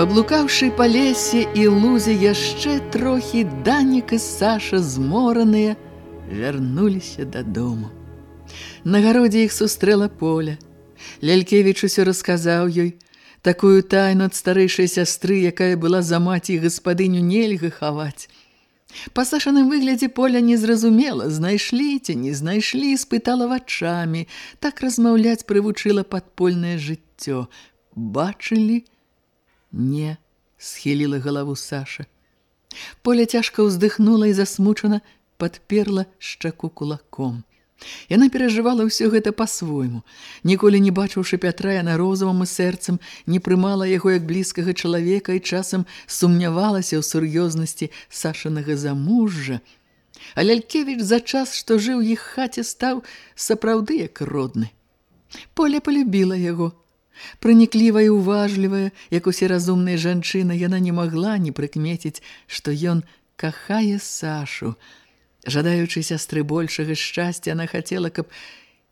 Паблукаўшы па лесе і лузе яшчэ трохі Данік і Саша змораныя вярнуліся дадому. На гародзе іх сустрэла поля. Лялькевіч усё расказаў ёй такую тайну ад старэйшай сястры, якая была за маці гаспадыню нельга хаваць. Па Сашаным выглядзе поля не зразумела, знайшлі ці не знайшлі, спытала вачамі, так размаўляць прывучыла падпольнае жыццё. Бачылі, Не, схіліла галаву Саша. Поля цяжка ўздыхнула і засмучана падперла шчаку кулаком. Яна перажывала ўсё гэта па-свойму. Ніколі не бачыўшы Пятра, яна розавым і сэрцам не прымала яго як блізкага чалавека і часам сумнявалася ў сур'ёзнасці Сашанага замужжа. А Лялькевіч за час, што жыў іх хаце, стаў сапраўды як родны. Поля полюбіла яго, Праніклівая і уважлівая, як усе разумныя жанчыны, яна не магла не прыкмеціць, што ён кахае Сашу. Жадаючы сястры большага шчасця, яна хацела, каб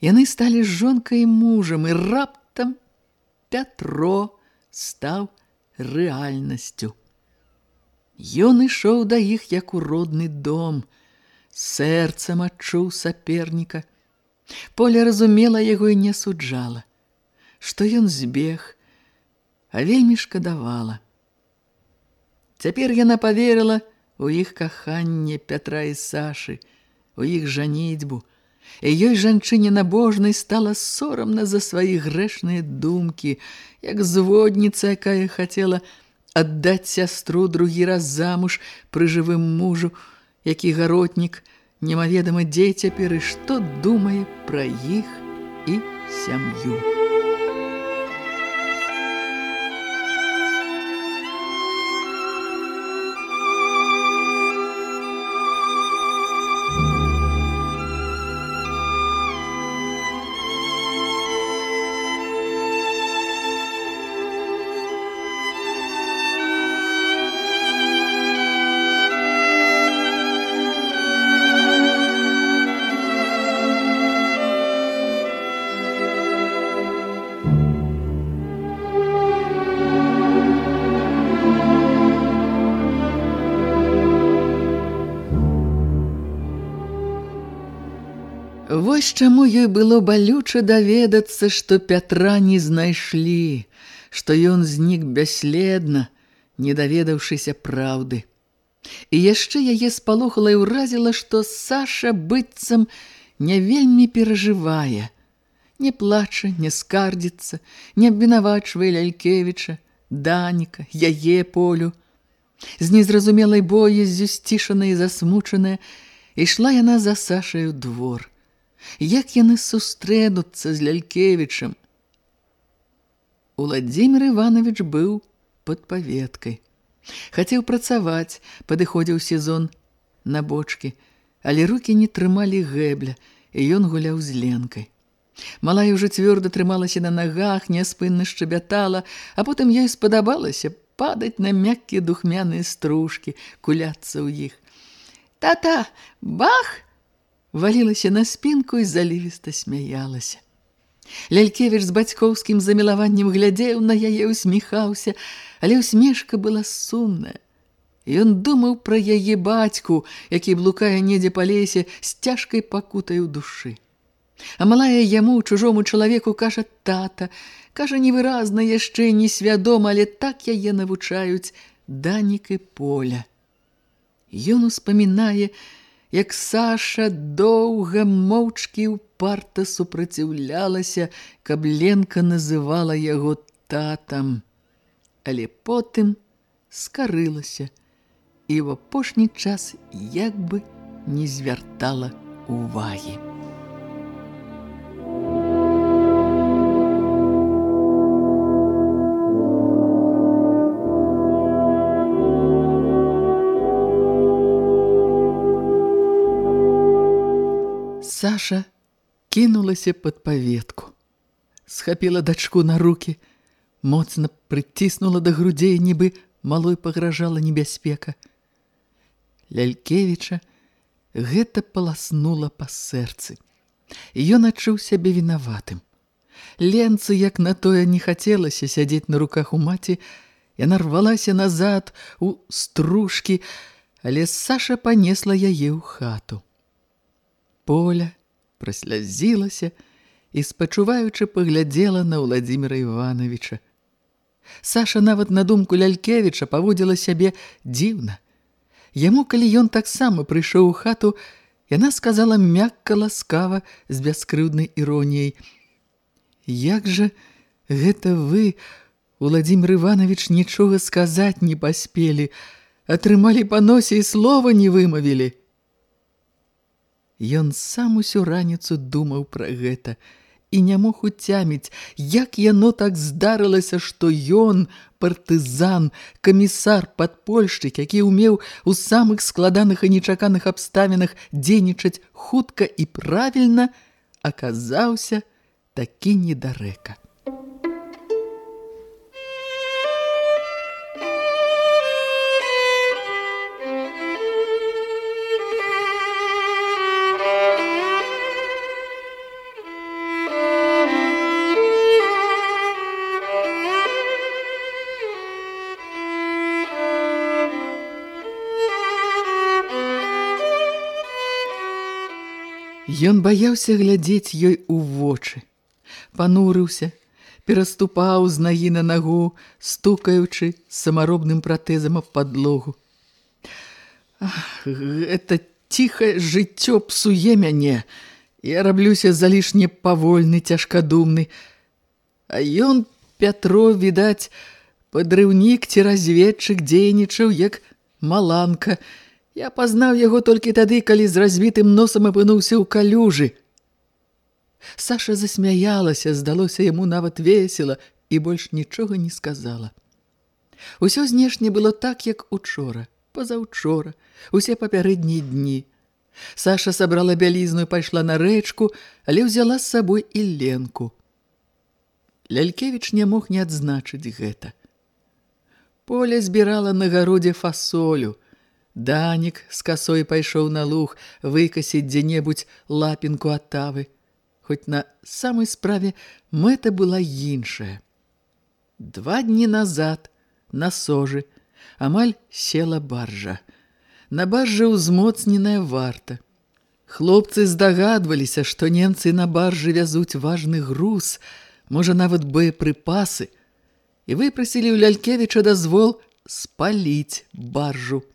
яны сталі жонкай і мужам, і раптам Пятро стаў рэальнасцю. Ён ішоў да іх як у родны дом, сэрцам адчуў саперніка. Поля разумела яго і не суджала што ён збег, а вельмі шкадавала. Цяпер яна паверыла у іх каханне Пятра і Сашы, у іх жаніцьбу, і ёй жанчыне набожнай стала сорамна за свае грэшныя думкі, як зводніца, якая хацела аддаць сястру другі раз замуж пры жывым мужу, які гаротнік, немаведама дзе цяпер і што думае пра іх і сям'ю. Вось чаму ёй было балюча даведацца, што Пятра не знайшлі, што ён знік бясследна, не даведаўшыся праўды. І яшчэ яе спалохала і ўразіла, што Саша быццам не вельмі перажывае, не плача, не скардзіцца, не абвінавачвае Лялькевіча, Даніка, яе полю. З незразумелай боязю сцішаная і засмучаная, ішла яна за Сашаю двор – як яны сустрэнуцца з Лялькевічам. Уладзімир Іванович быў пад паветкай. Хацеў працаваць, падыходзіў сезон на бочкі, але рукі не трымалі гэбля, і ён гуляў з ленкай. Малая ўжо цвёрда трымалася на нагах, няспынна шчабятала, а потым ёй спадабалася падаць на мяккія духмяныя стружкі, куляцца ў іх. «Тата, бах!» Валілася на спінку і залівіста смяялася. Лялькевіч з бацькоўскім замілаваннем глядзеў на яе, усміхаўся, але усмешка была сумная. Ён думаў пра яе бацьку, які блукае недзе па лесе з цяжкай пакутай у душы. А малая яму, чужому чалавеку, кажа тата, кажа невыразна яшчэ несвядома, але так яе навучаюць данік і поля. Ён успамінае, як Саша доўга моўчкі ўпарта супраціўлялася, каб Ленка называла яго татам. Але потым скарылася і ў апошні час як бы не звяртала увагі. Саша кінулася пад паветку. Схапіла дачку на рукі, моцна прыціснула да грудзей, нібы малой пагражала небяспека. Лялькевіча гэта паласнула па сэрцы. Ён адчуў сябе вінаватым. Ленцы, як на тое не хацелася сядзець на руках у маці, яна рвалася назад у стружкі, але Саша панесла яе ў хату. Поля праслязілася і, спачуваючы, паглядзела на Владзіміра Івановича. Саша нават на думку Лялькевіча паводзіла сябе дзіўна. Яму, калі ён таксама прыйшоў у хату, яна сказала мякка ласкава з бяскрыўднай іроніяй: « Як жа гэта вы, Владзімир Іванович, нічога сказаць не паспелі, атрымалі па носе і слова не вымавілі. Ён сам усю раніцу думаў пра гэта і не мог уцяміць, як яно так здарылася, што ён, партызан, камісар, падпольшчык, які ўмеў у самых складаных і нечаканых абставінах дзейнічаць хутка і правільна, аказаўся такі недарэка. Ён баяўся глядзець ёй у вочы. Панурыўся, пераступаў з нагі на нагу, стукаючы самаробным пратэзам аб падлогу. Ах, гэта ціхае жыццё псуе мяне. Я раблюся залішне павольны, цяжкадумны. А ён, Пятро, відаць, падрыўнік ці разведчык дзейнічаў, як маланка, Я пазнаў яго толькі тады, калі з развітым носам апынуўся ў калюжы. Саша засмяялася, здалося яму нават весела і больш нічога не сказала. Усё знешне было так, як учора, пазаўчора, усе папярэднія дні. Саша сабрала бялізну і пайшла на рэчку, але ўзяла з сабой і ленку. Лялькевіч не мог не адзначыць гэта. Поля збірала на гародзе фасолю – Данік з касой пайшоў на луг выкасіць дзе-небудзь лапінку ад тавы. Хоць на самай справе мэта была іншая. Два дні назад на сожы амаль села баржа. На баржы ўзмоцненая варта. Хлопцы здагадваліся, што немцы на баржы вязуць важны груз, можа нават боепрыпасы, і выпрасілі ў Лялькевіча дазвол спаліць баржу.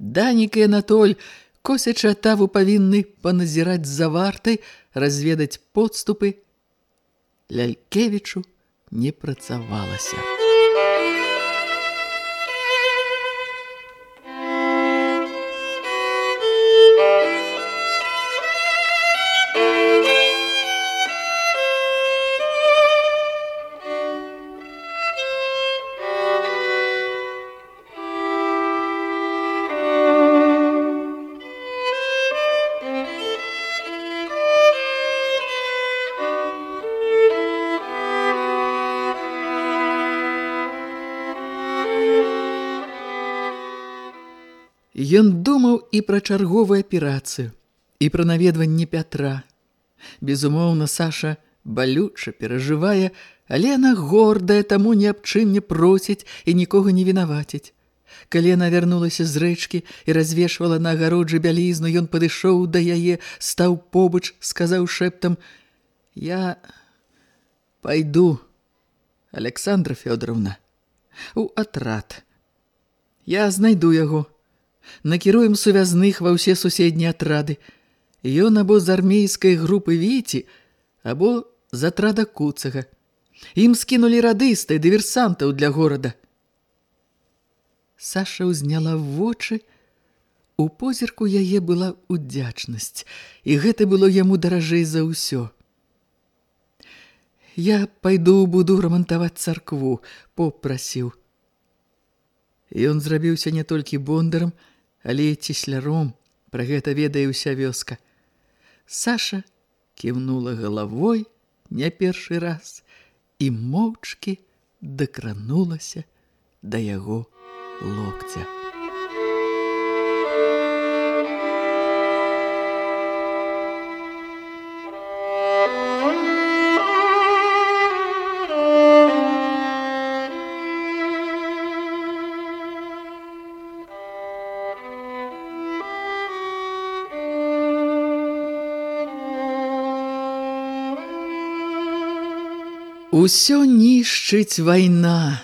Данік і Анатоль, косячы атаву, павінны паназіраць за вартай, разведаць подступы. Лялькевічу не працавалася. І пра чарговую аперацыю, і пра наведванне Пятра. Безумоўна, Саша балюча перажывае, але яна гордая, таму ні аб чым не просіць і нікога не вінаваціць. Калі яна вярнулася з рэчкі і развешвала на агароджы бялізну, ён падышоў да яе, стаў побач, сказаў шэптам: « Я пайду, Александра Фёдоровна, у атрад. Я знайду яго. Накіруем сувязных ва ўсе суседнія атрады. Ён або з армейскай групы Віці, або з атрада Куцага. Ім скінулі радысты, дыверсантаў для горада. Саша ўзняла вочы. У позірку яе была удзячнасць, і гэта было яму даражэй за ўсё. Я пайду буду рамантаваць царкву, попросіў. Ён зрабіўся не толькі бондарам, але і цісляром, пра гэта ведае ўся вёска. Саша кіўнула галавой не першы раз і моўчкі дакранулася да яго локця. Усё нішчыць вайна,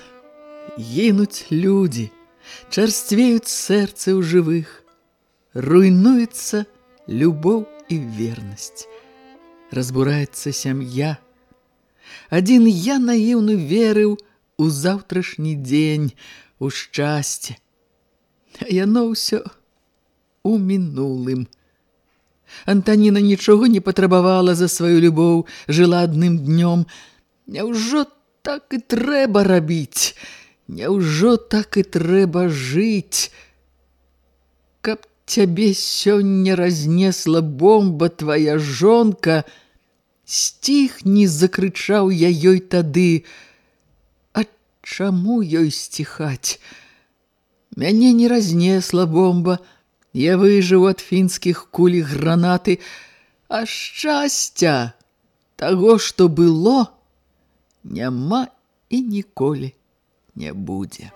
гінуць людзі, чарствеюць сэрцы ў жывых, руйнуецца любоў і вернасць, разбураецца сям'я. Адзін я наіўны верыў у заўтрашні дзень, у шчасце, а яно ўсё у мінулым. Антаніна нічога не патрабавала за сваю любоў, жыла адным днём, Няўжо так і трэба рабіць? Няўжо так і трэба жыць? Каб цябе сёння разнесла бомба твая жонка, сціх не закрычаў я ёй тады. А чаму ёй сціхаць? Мяне не разнесла бомба, я выжыў ад фінскіх кулі гранаты, а шчасця таго, што было, няма і ніколі не будзе.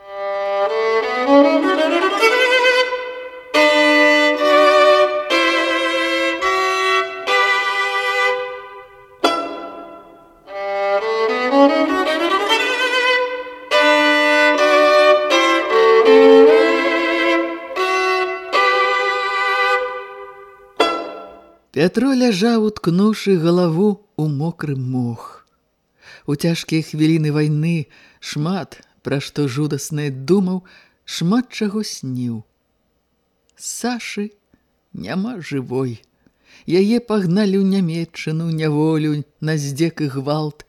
Пятро ляжаў, уткнуўшы галаву ў мокры мох. У цяжкія хвіліны вайны шмат, пра што жудаснае думаў, шмат чаго сніў. Сашы няма жывой. Яе пагналі ў нямецчыну, няволю, на здзек і гвалт.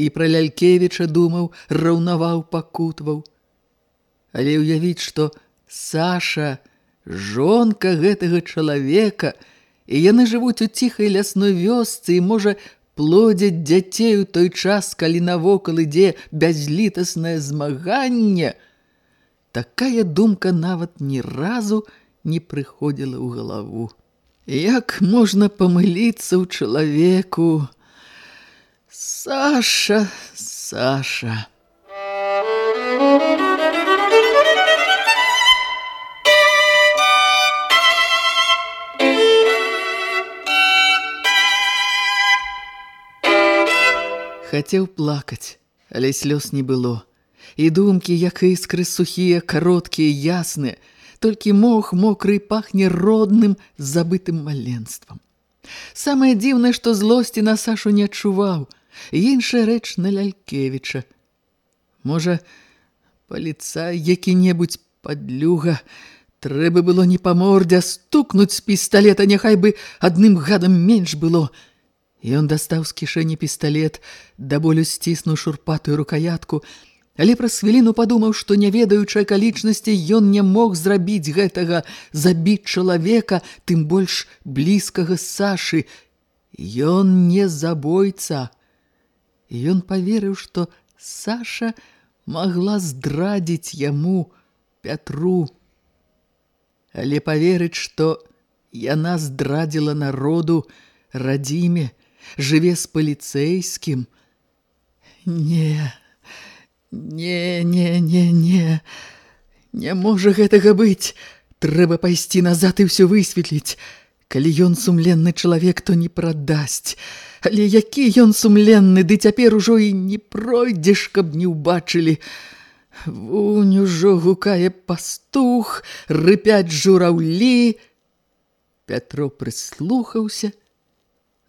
І пра Лялькевіча думаў, раўнаваў, пакутваў. Але ўявіць, што Саша – жонка гэтага чалавека, і яны жывуць у ціхай лясной вёсцы і, можа, плодзяць дзяцей у той час, калі навокал ідзе бязлітаснае змаганне, такая думка нават ні разу не прыходзіла ў галаву. Як можна памыліцца ў чалавеку? Саша, Саша. Хацеў плакаць, але слёз не было. І думкі, як іскры сухія, кароткія, ясныя, толькі мох мокры пахне родным забытым маленствам. Самае дзіўнае, што злосці на Сашу не адчуваў, іншая рэч на Лялькевіча. Можа, паліцай які-небудзь падлюга, трэба было не па мордзе, стукнуць з пісталета, няхай бы адным гадам менш было – Ён дастаў з кішэні пісталет, да болю сціснуў шурпатую рукаятку, але праз хвіліну падумаў, што не ведаючы акалічнасці, ён не мог зрабіць гэтага, забіць чалавека, тым больш блізкага Сашы. Ён не забойца. Ён паверыў, што Саша магла здрадзіць яму Пятру. Але паверыць, што яна здрадзіла народу радзіме, жыве з паліцэйскім. Не, не, не, не, не, не можа гэтага быць. Трэба пайсці назад і ўсё высветліць. Калі ён сумленны чалавек, то не прадасць. Але які ён сумленны, ды цяпер ужо і не пройдзеш, каб не ўбачылі. Вунь ужо гукае пастух, рыпяць жураўлі. Пятро прыслухаўся,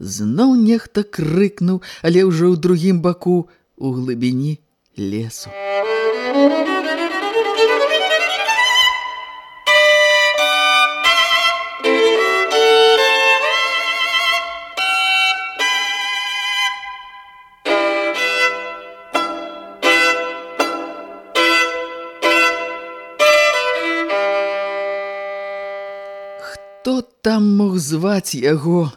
Зноў нехта крыкнуў, але ўжо ў другім баку у глыбіні лесу. Хто там мог зваць яго?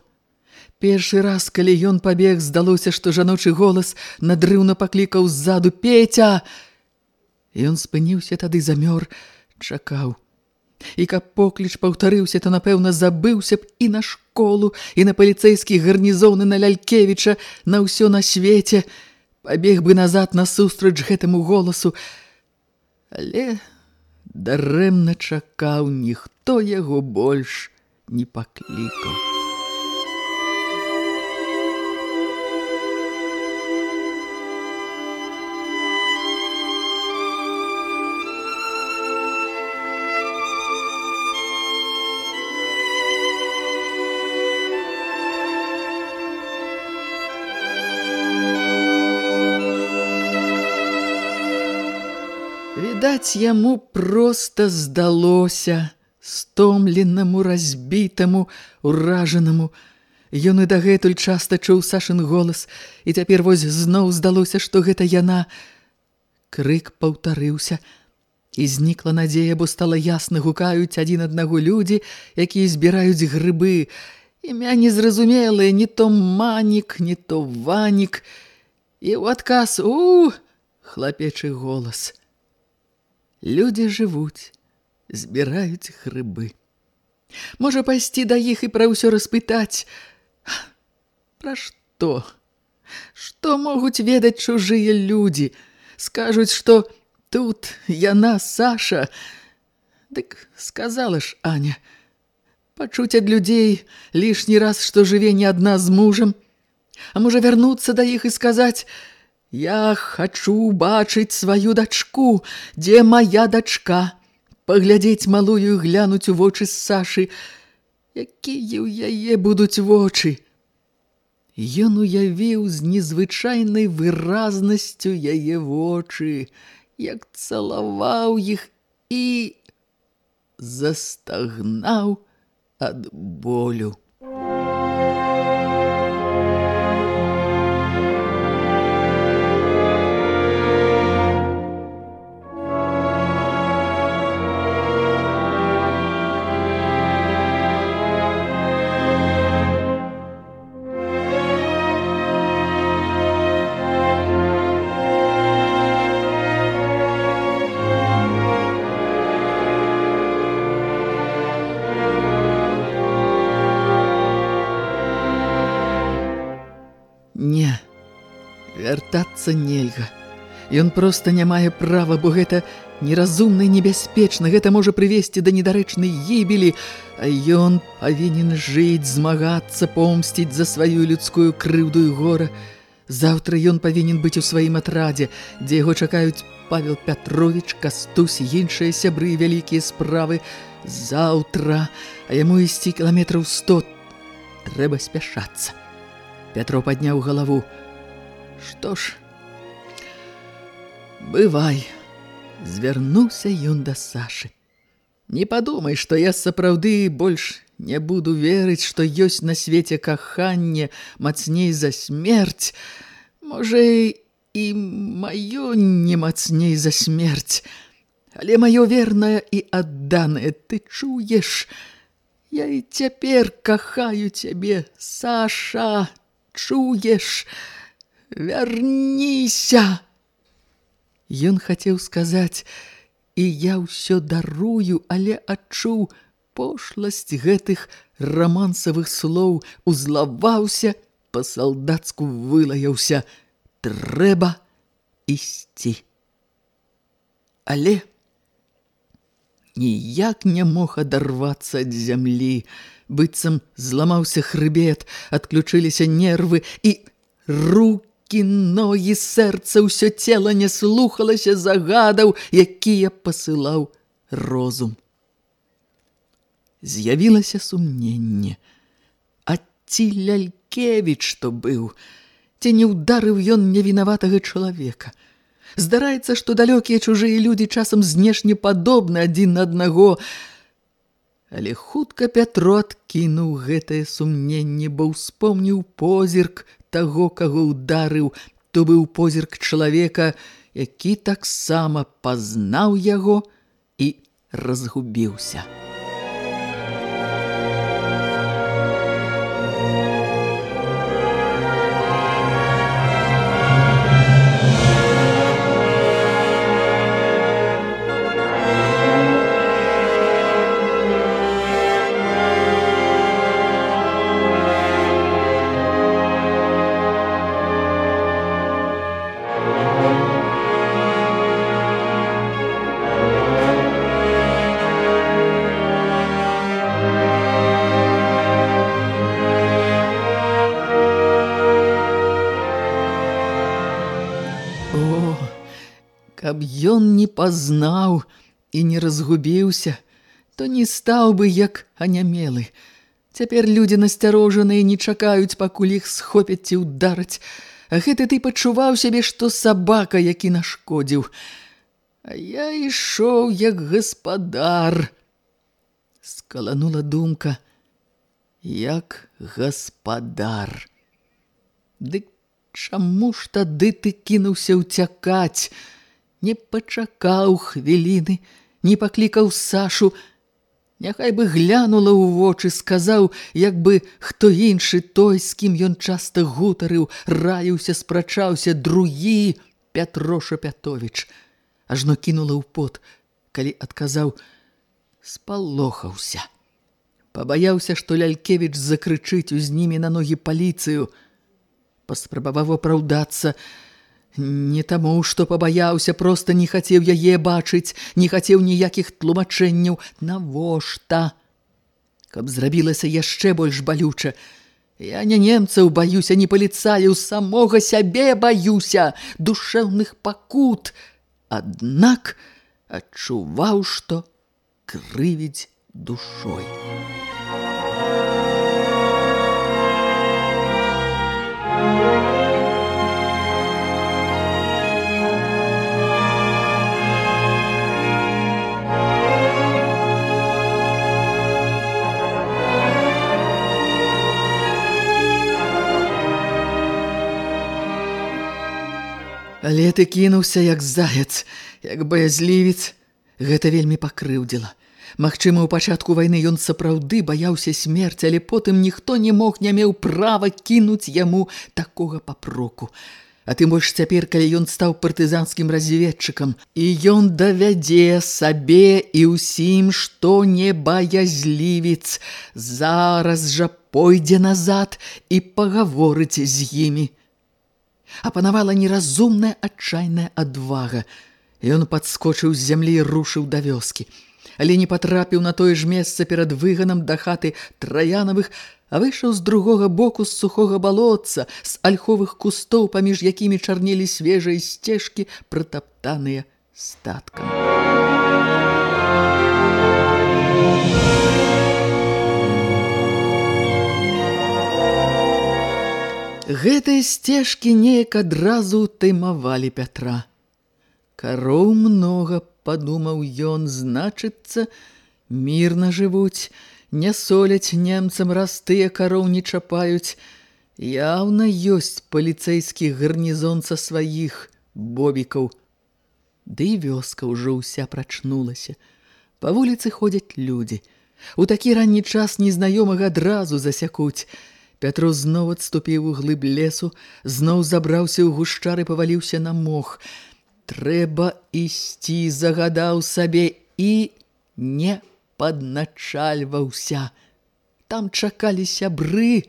Першы раз, калі ён пабег, здалося, што жаночы голас надрыўна паклікаў ззаду Петя. Ён спыніўся тады замёр, чакаў. І каб покліч паўтарыўся, то, напэўна, забыўся б і на школу, і на паліцэйскі гарнізоны на Лялькевіча, на ўсё на свеце. Пабег бы назад насустрач гэтаму голасу. Але дарэмна чакаў, ніхто яго больш не паклікаў. Відаць, яму проста здалося, стомленнаму, разбітаму, уражанаму. Ён і дагэтуль часта чуў Сашын голас, і цяпер вось зноў здалося, што гэта яна. Крык паўтарыўся, і знікла надзея, бо стала ясна гукаюць адзін аднаго людзі, якія збіраюць грыбы. Імя незразумелае, не то манік, не то ванік. І ў адказ «У!» хлапечы голас – Людзі жывуць, збіраюць грыбы. Можа пайсці да іх і пра ўсё распытаць. Пра што? Што могуць ведаць чужыя людзі? Скажуць, што тут яна Саша. Дык сказала ж Аня. Пачуць ад людзей лішні раз, што жыве не адна з мужам. А можа вярнуцца да іх і сказаць: Я хачу бачыць сваю дачку, дзе моя дачка, паглядзець малую глянуць у вочы з Сашы, якія ў яе будуць вочы. Ён уявіў з незвычайнай выразнасцю яе вочы, як цалаваў іх і застагнаў ад болю. Вяртацца нельга. Ён проста не мае права, бо гэта неразумна і небяспечна, гэта можа прывесці да недарэчнай гібелі, а ён павінен жыць, змагацца, помсціць за сваю людскую крыўду і гора. Заўтра ён павінен быць у сваім атрадзе, дзе яго чакаюць Павел Пятрович, Кастусь і іншыя сябры вялікія справы. Заўтра, а яму ісці кіламетраў сто, трэба спяшацца. Пятро падняў галаву. Што ж, бывай, звярнуўся ён да Сашы. Не падумай, што я сапраўды больш не буду верыць, што ёсць на свеце каханне мацней за смерць. Можа, і маё не мацней за смерць. Але маё вернае і адданае ты чуеш. Я і цяпер кахаю цябе, Саша, чуеш? Вярніся! Ён хацеў сказаць, і я ўсё дарую, але адчуў пошласць гэтых рамансавых слоў узлаваўся, па-салдацку вылаяўся: трэба ісці. Але ніяк не мог адарвацца ад зямлі, быццам зламаўся хрыбет, адключыліся нервы і рукі, ногі, сэрца, ўсё цела не слухалася загадаў, якія пасылаў розум. З'явілася сумненне. А ці Лялькевіч, што быў, ці не ўдарыў ён невінаватага чалавека – Здараецца, што далёкія чужыя людзі часам знешне падобны адзін на аднаго. Але хутка Пятро адкінуў гэтае сумненне, бо ўспомніў позірк таго, каго ўдарыў, то быў позірк чалавека, які таксама пазнаў яго і разгубіўся. Ён не пазнаў і не разгубіўся, то не стаў бы як анямелы. Цяпер людзі насцярожаныя не чакаюць, пакуль іх схопяць ці ўдараць. А гэты ты пачуваў сябе, што сабака, які нашкодзіў. А я ішоў як гаспадар. Скаланула думка, як гаспадар. Дык чаму ж тады ты кінуўся ўцякаць? Не пачакаў хвіліны, не паклікаў Сашу, няхай бы глянула ў вочы, сказаў, як бы хто іншы той, з кім ён часта гутарыў, раіўся, спрачаўся, другі Пятро Шапятовіч. Ажно кінула ў пот, калі адказаў, спалохаўся. Пабаяўся, што Лялькевіч закрычыць узнімі на ногі паліцыю. Паспрабаваў апраўдацца, Не таму, што пабаяўся, проста не хацеў яе бачыць, не хацеў ніякіх тлумачэнняў. Навошта? Каб зрабілася яшчэ больш балюча. Я не немцаў баюся, не паліцаю, самога сябе баюся, душэўных пакут. Аднак адчуваў, што крывіць душой. Але ты кінуўся як заяц, як баязлівец. Гэта вельмі пакрыўдзіла. Магчыма, у пачатку вайны ён сапраўды баяўся смерці, але потым ніхто не мог не меў права кінуць яму такога папроку. А тым больш цяпер, калі ён стаў партызанскім разведчыкам, і ён давядзе сабе і ўсім, што не баязлівец, зараз жа пойдзе назад і пагаворыць з імі апанавала неразумная адчайная адвага. Ён падскочыў з зямлі і рушыў да вёскі. Але не патрапіў на тое ж месца перад выганам да хаты траянавых, а выйшаў з другога боку з сухога балотца, з альховых кустоў, паміж якімі чарнелі свежыя сцежкі, прытаптаныя статкам. Гэтыя сцежкі неяк адразу таймавалі Пятра. Кароў многа, падумаў ён, значыцца, мірна жывуць, не соляць немцам, раз тыя кароў не чапаюць. Яўна ёсць паліцэйскі гарнізон са сваіх бобікаў. Ды і вёска ўжо ўся прачнулася. Па вуліцы ходзяць людзі. У такі ранні час незнаёмага адразу засякуць – Пятро зноў адступіў у глыб лесу, зноў забраўся ў гушчар і паваліўся на мох. Трэба ісці, загадаў сабе і не падначальваўся. Там чакалі сябры,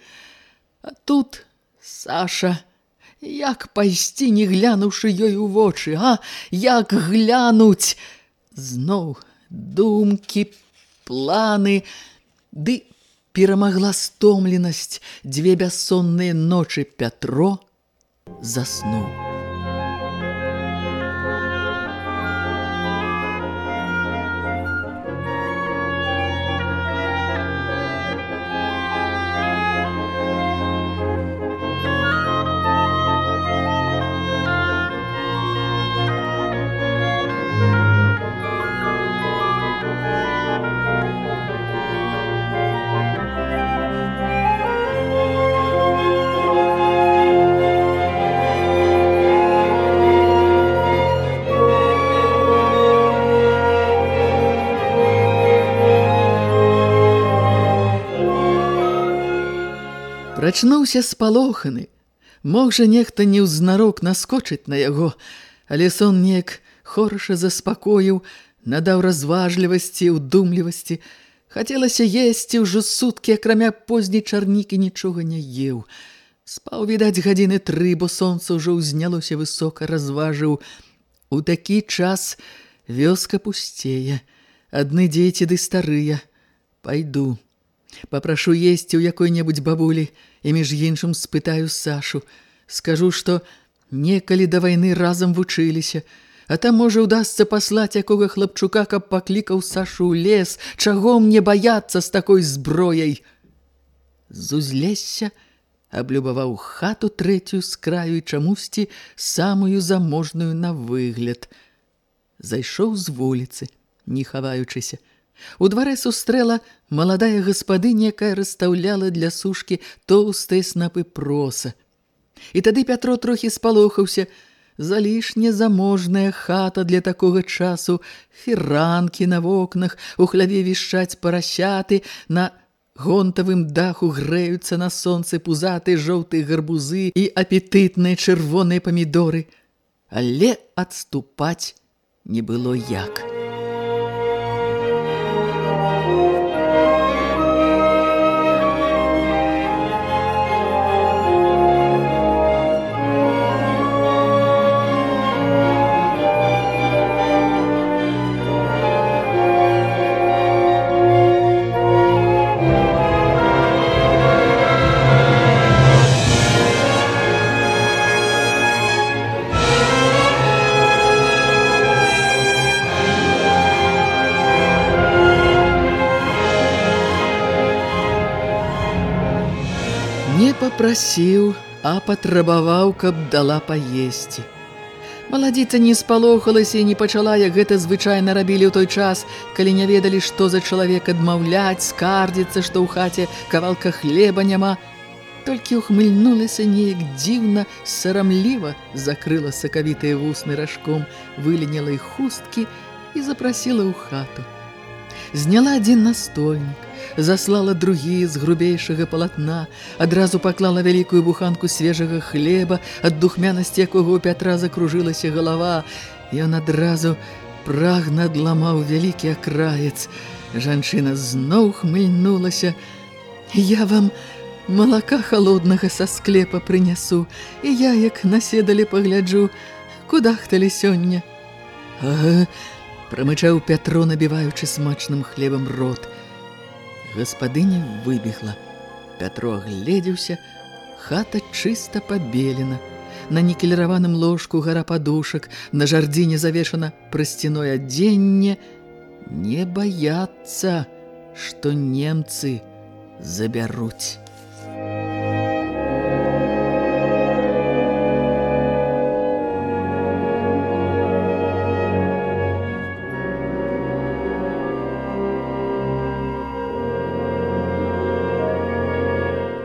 а тут Саша, як пайсці, не глянуўшы ёй у вочы, а як глянуць, зноў думкі, планы, ды перамагла стомленасць дзве бяссонныя ночы Пятро заснуў. Прачнуўся спалоханы. Мог жа нехта неўзнарок наскочыць на яго, але сон неяк хораша заспакоіў, надаў разважлівасці, удумлівасці. Хацелася есці ўжо суткі, акрамя позняй чарнікі нічога не еў. Спаў, відаць, гадзіны тры, бо сонца ўжо ўзнялося высока, разважыў. У такі час вёска пусцее, адны дзеці ды старыя. Пайду. Папрашу есці ў якой-небудзь бабулі і між іншым спытаю Сашу. Скажу, што некалі да вайны разам вучыліся, а там можа ўдасца паслаць якога хлапчука, каб паклікаў Сашу ў лес, чаго мне баяцца з такой зброяй. З узлесся аблюбаваў хату трэцюю з краю і чамусьці самую заможную на выгляд. Зайшоў з вуліцы, не хаваючыся. У дварэ сустрэла маладая гаспадыня, якая расстаўляла для сушкі тоўстыя снапы проса. І тады Пятро трохі спалохаўся, залішне заможная хата для такога часу, фіранкі на вокнах, у хляве вішчаць парасяты, на гонтавым даху грэюцца на сонцы пузаты жоўтыя гарбузы і апетытныя чырвоныя памідоры. Але адступаць не было як. Прасіў, а патрабаваў, каб дала паесці. Маладзіца не спалохалася і не пачала, як гэта звычайна рабілі ў той час, калі не ведалі, што за чалавек адмаўляць, скардзіцца, што ў хаце кавалка хлеба няма. Толькі ухмыльнулася неяк дзіўна, сарамліва, закрыла сакавітыя вусны ражком, выленяла іх хусткі і запрасіла ў хату. Зняла адзін настольнік, заслала другі з грубейшага палатна, адразу паклала вялікую буханку свежага хлеба, ад духмянасці якога ў Пятра закружылася галава. Ён адразу прагна адламаў вялікі акраец. Жанчына зноў хмыльнулася. Я вам малака холоднага са склепа прынясу, і я, як наседалі, пагляджу, куда хталі сёння. Ага, прамычаў Пятро, набіваючы смачным хлебам рот. Гаспадыня выбегла. Пятро гледзеўся, хата чыста пабелена. На нікеліраваным ложку гара падушак, на жардзіне завешана прасцяное адзенне. Не баяцца, што немцы забяруць.